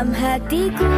dalam hatiku